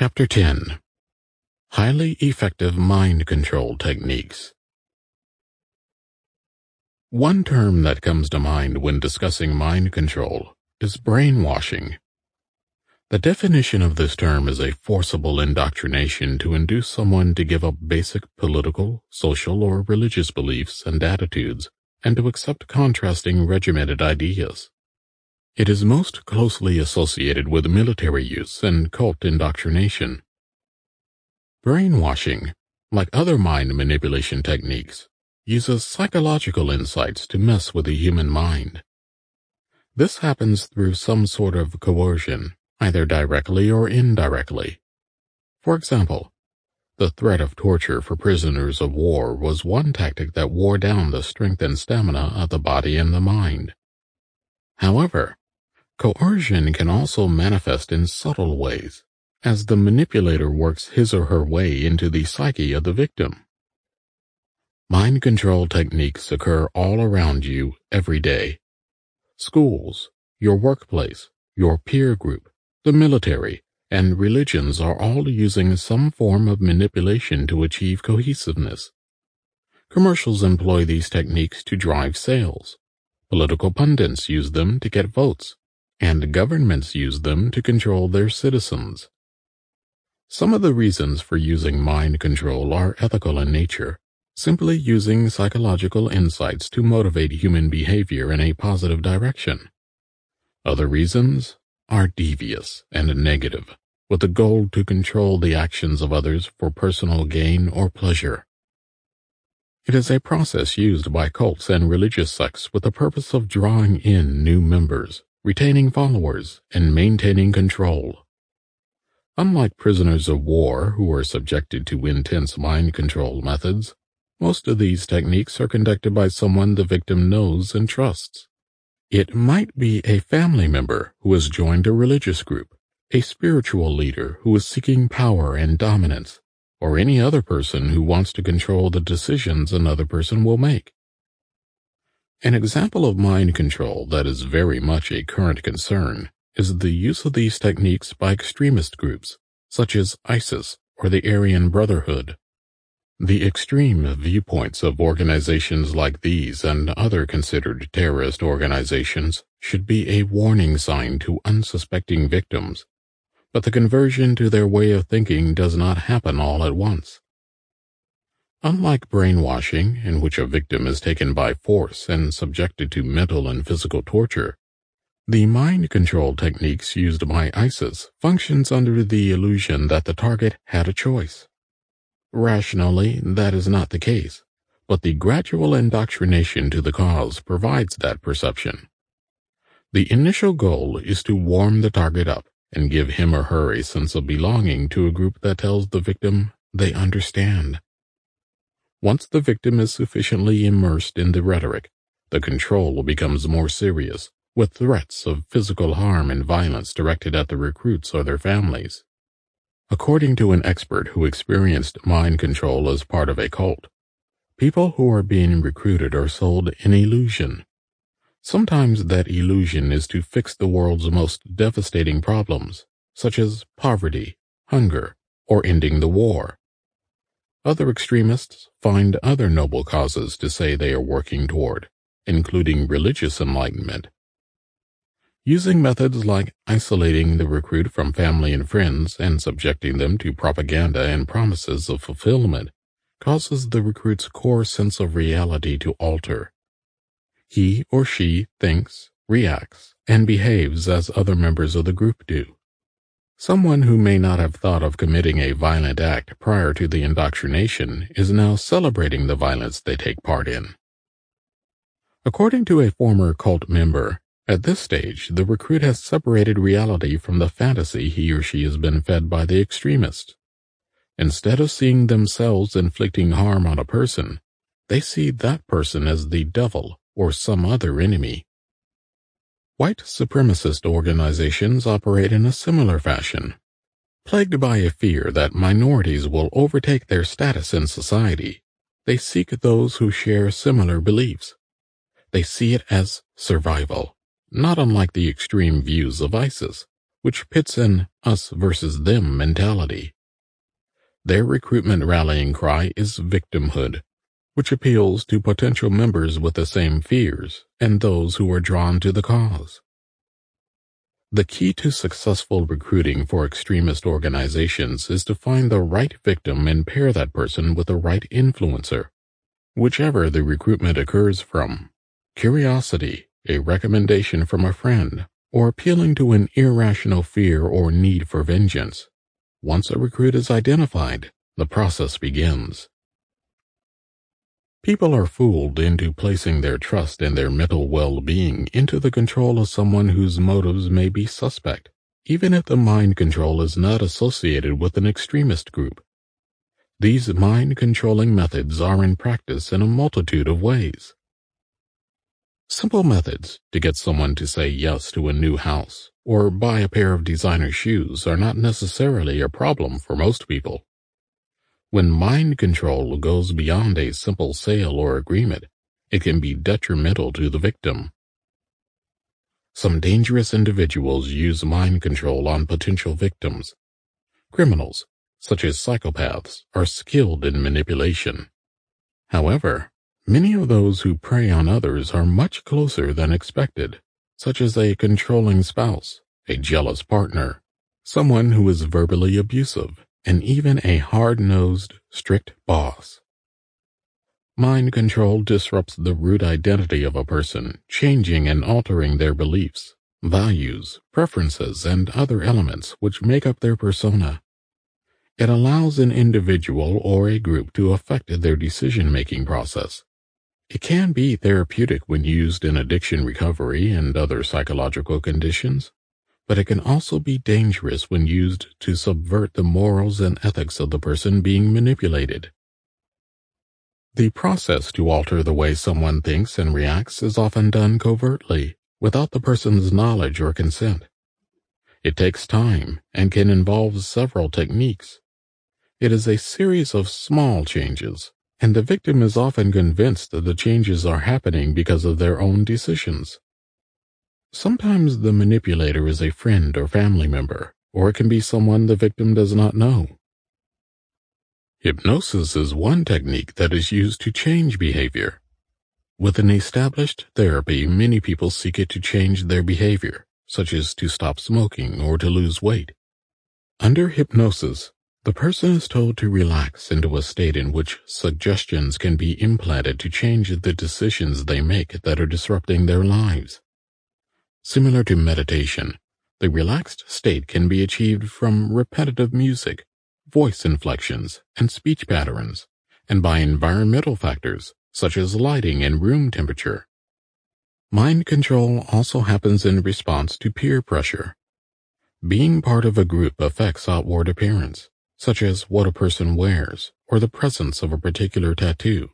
Chapter 10 Highly Effective Mind Control Techniques One term that comes to mind when discussing mind control is brainwashing. The definition of this term is a forcible indoctrination to induce someone to give up basic political, social, or religious beliefs and attitudes and to accept contrasting regimented ideas. It is most closely associated with military use and cult indoctrination. Brainwashing, like other mind manipulation techniques, uses psychological insights to mess with the human mind. This happens through some sort of coercion, either directly or indirectly. For example, the threat of torture for prisoners of war was one tactic that wore down the strength and stamina of the body and the mind. However, coercion can also manifest in subtle ways as the manipulator works his or her way into the psyche of the victim. Mind control techniques occur all around you every day. Schools, your workplace, your peer group, the military, and religions are all using some form of manipulation to achieve cohesiveness. Commercials employ these techniques to drive sales. Political pundits use them to get votes, and governments use them to control their citizens. Some of the reasons for using mind control are ethical in nature, simply using psychological insights to motivate human behavior in a positive direction. Other reasons are devious and negative, with the goal to control the actions of others for personal gain or pleasure. It is a process used by cults and religious sects with the purpose of drawing in new members, retaining followers, and maintaining control. Unlike prisoners of war who are subjected to intense mind control methods, most of these techniques are conducted by someone the victim knows and trusts. It might be a family member who has joined a religious group, a spiritual leader who is seeking power and dominance, or any other person who wants to control the decisions another person will make. An example of mind control that is very much a current concern is the use of these techniques by extremist groups, such as ISIS or the Aryan Brotherhood. The extreme viewpoints of organizations like these and other considered terrorist organizations should be a warning sign to unsuspecting victims, but the conversion to their way of thinking does not happen all at once. Unlike brainwashing, in which a victim is taken by force and subjected to mental and physical torture, the mind control techniques used by ISIS functions under the illusion that the target had a choice. Rationally, that is not the case, but the gradual indoctrination to the cause provides that perception. The initial goal is to warm the target up and give him or her a sense of belonging to a group that tells the victim they understand. Once the victim is sufficiently immersed in the rhetoric, the control becomes more serious with threats of physical harm and violence directed at the recruits or their families. According to an expert who experienced mind control as part of a cult, people who are being recruited are sold an illusion. Sometimes that illusion is to fix the world's most devastating problems, such as poverty, hunger, or ending the war. Other extremists find other noble causes to say they are working toward, including religious enlightenment using methods like isolating the recruit from family and friends and subjecting them to propaganda and promises of fulfillment causes the recruit's core sense of reality to alter. He or she thinks, reacts, and behaves as other members of the group do. Someone who may not have thought of committing a violent act prior to the indoctrination is now celebrating the violence they take part in. According to a former cult member, at this stage, the recruit has separated reality from the fantasy he or she has been fed by the extremist. Instead of seeing themselves inflicting harm on a person, they see that person as the devil or some other enemy. White supremacist organizations operate in a similar fashion. Plagued by a fear that minorities will overtake their status in society, they seek those who share similar beliefs. They see it as survival not unlike the extreme views of ISIS, which pits an us versus them mentality. Their recruitment rallying cry is victimhood, which appeals to potential members with the same fears and those who are drawn to the cause. The key to successful recruiting for extremist organizations is to find the right victim and pair that person with the right influencer, whichever the recruitment occurs from. Curiosity, a recommendation from a friend, or appealing to an irrational fear or need for vengeance. Once a recruit is identified, the process begins. People are fooled into placing their trust and their mental well-being into the control of someone whose motives may be suspect, even if the mind control is not associated with an extremist group. These mind-controlling methods are in practice in a multitude of ways. Simple methods to get someone to say yes to a new house or buy a pair of designer shoes are not necessarily a problem for most people. When mind control goes beyond a simple sale or agreement, it can be detrimental to the victim. Some dangerous individuals use mind control on potential victims. Criminals, such as psychopaths, are skilled in manipulation. However, many of those who prey on others are much closer than expected, such as a controlling spouse, a jealous partner, someone who is verbally abusive, and even a hard-nosed, strict boss. Mind control disrupts the root identity of a person, changing and altering their beliefs, values, preferences, and other elements which make up their persona. It allows an individual or a group to affect their decision-making process. It can be therapeutic when used in addiction recovery and other psychological conditions but it can also be dangerous when used to subvert the morals and ethics of the person being manipulated. The process to alter the way someone thinks and reacts is often done covertly, without the person's knowledge or consent. It takes time and can involve several techniques. It is a series of small changes, and the victim is often convinced that the changes are happening because of their own decisions. Sometimes the manipulator is a friend or family member, or it can be someone the victim does not know. Hypnosis is one technique that is used to change behavior. With an established therapy, many people seek it to change their behavior, such as to stop smoking or to lose weight. Under hypnosis, the person is told to relax into a state in which suggestions can be implanted to change the decisions they make that are disrupting their lives. Similar to meditation, the relaxed state can be achieved from repetitive music, voice inflections, and speech patterns, and by environmental factors such as lighting and room temperature. Mind control also happens in response to peer pressure. Being part of a group affects outward appearance, such as what a person wears or the presence of a particular tattoo.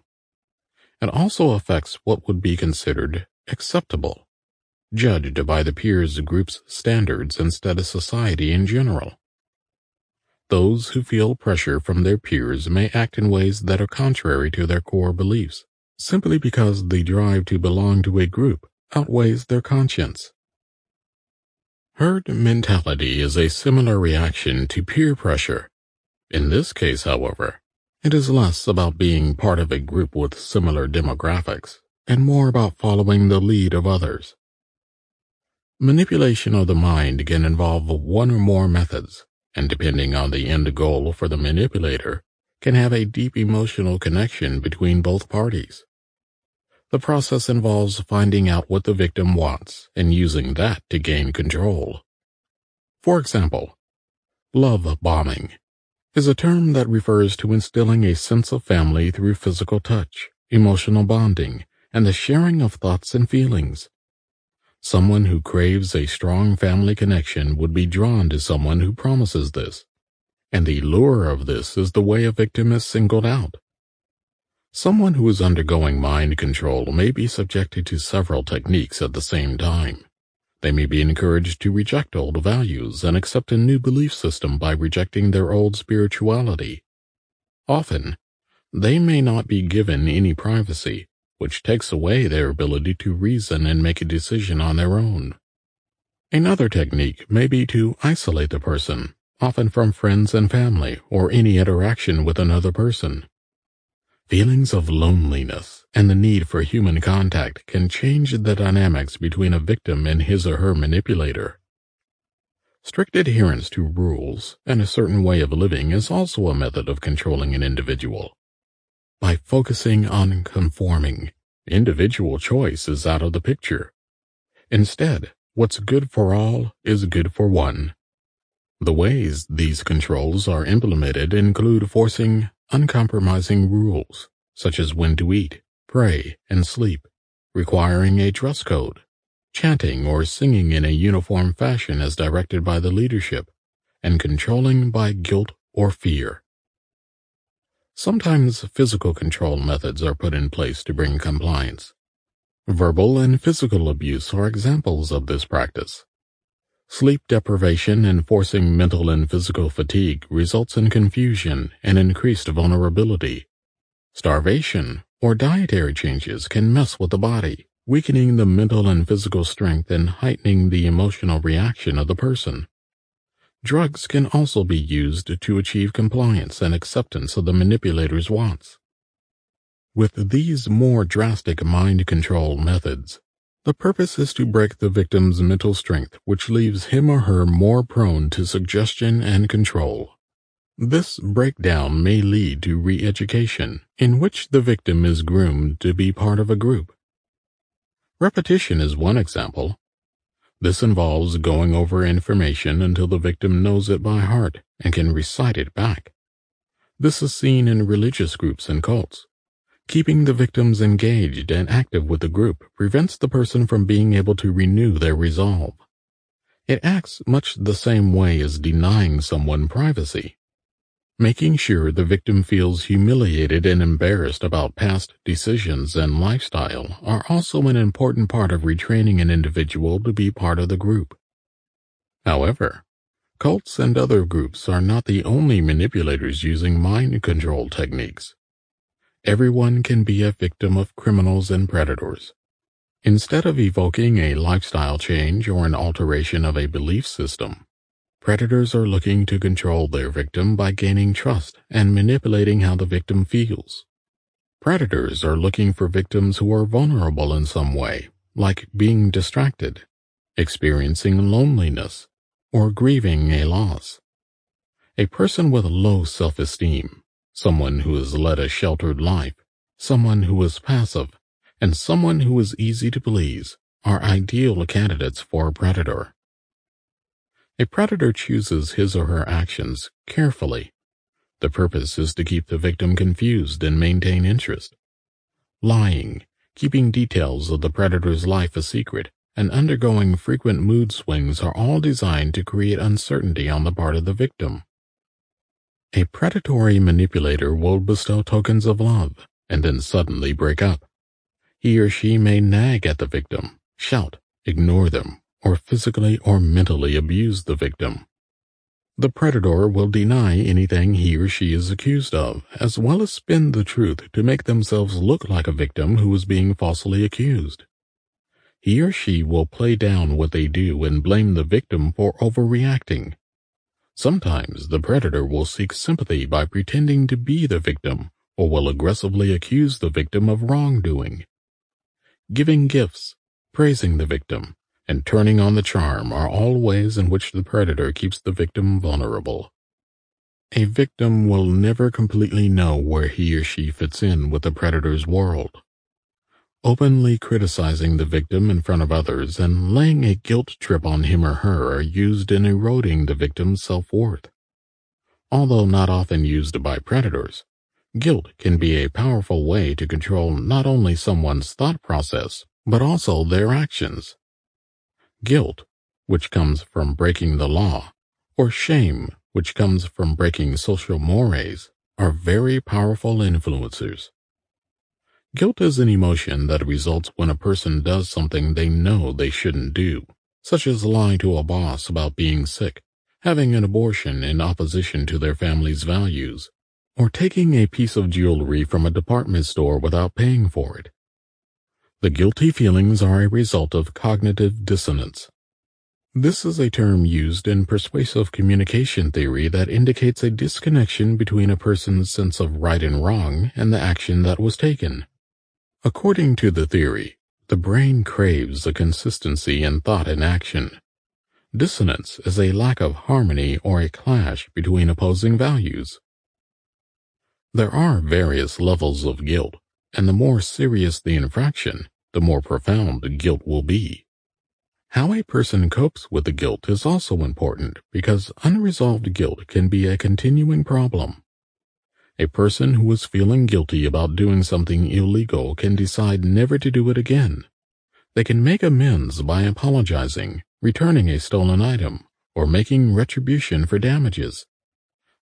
It also affects what would be considered acceptable judged by the peers group's standards instead of society in general. Those who feel pressure from their peers may act in ways that are contrary to their core beliefs, simply because the drive to belong to a group outweighs their conscience. Herd mentality is a similar reaction to peer pressure. In this case, however, it is less about being part of a group with similar demographics and more about following the lead of others. Manipulation of the mind can involve one or more methods, and depending on the end goal for the manipulator, can have a deep emotional connection between both parties. The process involves finding out what the victim wants and using that to gain control. For example, love bombing is a term that refers to instilling a sense of family through physical touch, emotional bonding, and the sharing of thoughts and feelings. Someone who craves a strong family connection would be drawn to someone who promises this, and the lure of this is the way a victim is singled out. Someone who is undergoing mind control may be subjected to several techniques at the same time. They may be encouraged to reject old values and accept a new belief system by rejecting their old spirituality. Often, they may not be given any privacy which takes away their ability to reason and make a decision on their own. Another technique may be to isolate the person, often from friends and family or any interaction with another person. Feelings of loneliness and the need for human contact can change the dynamics between a victim and his or her manipulator. Strict adherence to rules and a certain way of living is also a method of controlling an individual. By focusing on conforming, individual choice is out of the picture. Instead, what's good for all is good for one. The ways these controls are implemented include forcing uncompromising rules, such as when to eat, pray, and sleep, requiring a dress code, chanting or singing in a uniform fashion as directed by the leadership, and controlling by guilt or fear. Sometimes physical control methods are put in place to bring compliance. Verbal and physical abuse are examples of this practice. Sleep deprivation and forcing mental and physical fatigue results in confusion and increased vulnerability. Starvation or dietary changes can mess with the body, weakening the mental and physical strength and heightening the emotional reaction of the person. Drugs can also be used to achieve compliance and acceptance of the manipulator's wants. With these more drastic mind control methods, the purpose is to break the victim's mental strength, which leaves him or her more prone to suggestion and control. This breakdown may lead to re-education, in which the victim is groomed to be part of a group. Repetition is one example, this involves going over information until the victim knows it by heart and can recite it back. This is seen in religious groups and cults. Keeping the victims engaged and active with the group prevents the person from being able to renew their resolve. It acts much the same way as denying someone privacy. Making sure the victim feels humiliated and embarrassed about past decisions and lifestyle are also an important part of retraining an individual to be part of the group. However, cults and other groups are not the only manipulators using mind control techniques. Everyone can be a victim of criminals and predators. Instead of evoking a lifestyle change or an alteration of a belief system, Predators are looking to control their victim by gaining trust and manipulating how the victim feels. Predators are looking for victims who are vulnerable in some way, like being distracted, experiencing loneliness, or grieving a loss. A person with low self-esteem, someone who has led a sheltered life, someone who is passive, and someone who is easy to please are ideal candidates for a predator. A predator chooses his or her actions carefully. The purpose is to keep the victim confused and maintain interest. Lying, keeping details of the predator's life a secret, and undergoing frequent mood swings are all designed to create uncertainty on the part of the victim. A predatory manipulator will bestow tokens of love and then suddenly break up. He or she may nag at the victim, shout, ignore them, or physically or mentally abuse the victim. The predator will deny anything he or she is accused of, as well as spin the truth to make themselves look like a victim who is being falsely accused. He or she will play down what they do and blame the victim for overreacting. Sometimes the predator will seek sympathy by pretending to be the victim or will aggressively accuse the victim of wrongdoing. Giving gifts, praising the victim, and turning on the charm are all ways in which the predator keeps the victim vulnerable. A victim will never completely know where he or she fits in with the predator's world. Openly criticizing the victim in front of others and laying a guilt trip on him or her are used in eroding the victim's self-worth. Although not often used by predators, guilt can be a powerful way to control not only someone's thought process, but also their actions. Guilt, which comes from breaking the law, or shame, which comes from breaking social mores, are very powerful influencers. Guilt is an emotion that results when a person does something they know they shouldn't do, such as lying to a boss about being sick, having an abortion in opposition to their family's values, or taking a piece of jewelry from a department store without paying for it. The guilty feelings are a result of cognitive dissonance. This is a term used in persuasive communication theory that indicates a disconnection between a person's sense of right and wrong and the action that was taken. According to the theory, the brain craves a consistency in thought and action. Dissonance is a lack of harmony or a clash between opposing values. There are various levels of guilt, and the more serious the infraction, the more profound the guilt will be. How a person copes with the guilt is also important because unresolved guilt can be a continuing problem. A person who is feeling guilty about doing something illegal can decide never to do it again. They can make amends by apologizing, returning a stolen item, or making retribution for damages.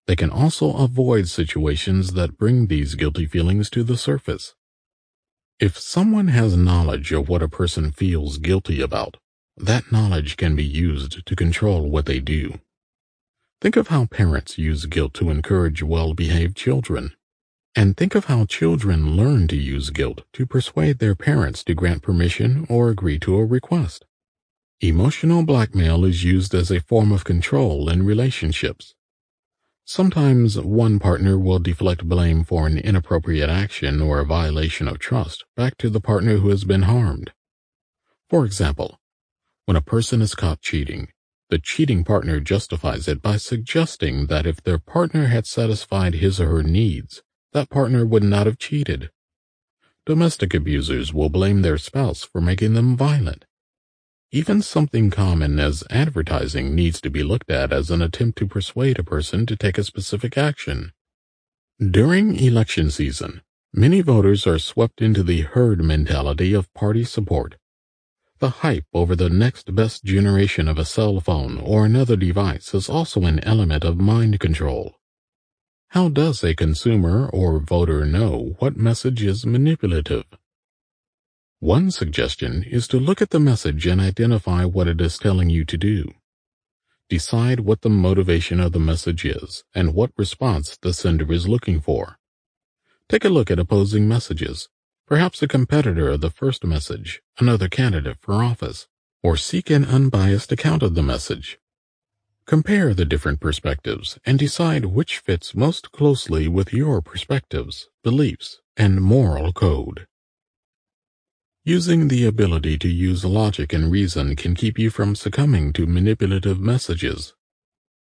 They can also avoid situations that bring these guilty feelings to the surface. If someone has knowledge of what a person feels guilty about, that knowledge can be used to control what they do. Think of how parents use guilt to encourage well-behaved children. And think of how children learn to use guilt to persuade their parents to grant permission or agree to a request. Emotional blackmail is used as a form of control in relationships. Sometimes one partner will deflect blame for an inappropriate action or a violation of trust back to the partner who has been harmed. For example, when a person is caught cheating, the cheating partner justifies it by suggesting that if their partner had satisfied his or her needs, that partner would not have cheated. Domestic abusers will blame their spouse for making them violent. Even something common as advertising needs to be looked at as an attempt to persuade a person to take a specific action. During election season, many voters are swept into the herd mentality of party support the hype over the next best generation of a cell phone or another device is also an element of mind control. How does a consumer or voter know what message is manipulative? One suggestion is to look at the message and identify what it is telling you to do. Decide what the motivation of the message is and what response the sender is looking for. Take a look at opposing messages perhaps a competitor of the first message, another candidate for office, or seek an unbiased account of the message. Compare the different perspectives and decide which fits most closely with your perspectives, beliefs, and moral code. Using the ability to use logic and reason can keep you from succumbing to manipulative messages.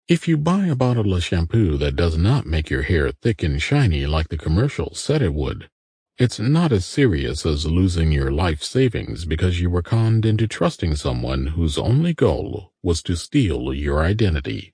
If you buy a bottle of shampoo that does not make your hair thick and shiny like the commercial said it would, it's not as serious as losing your life savings because you were conned into trusting someone whose only goal was to steal your identity.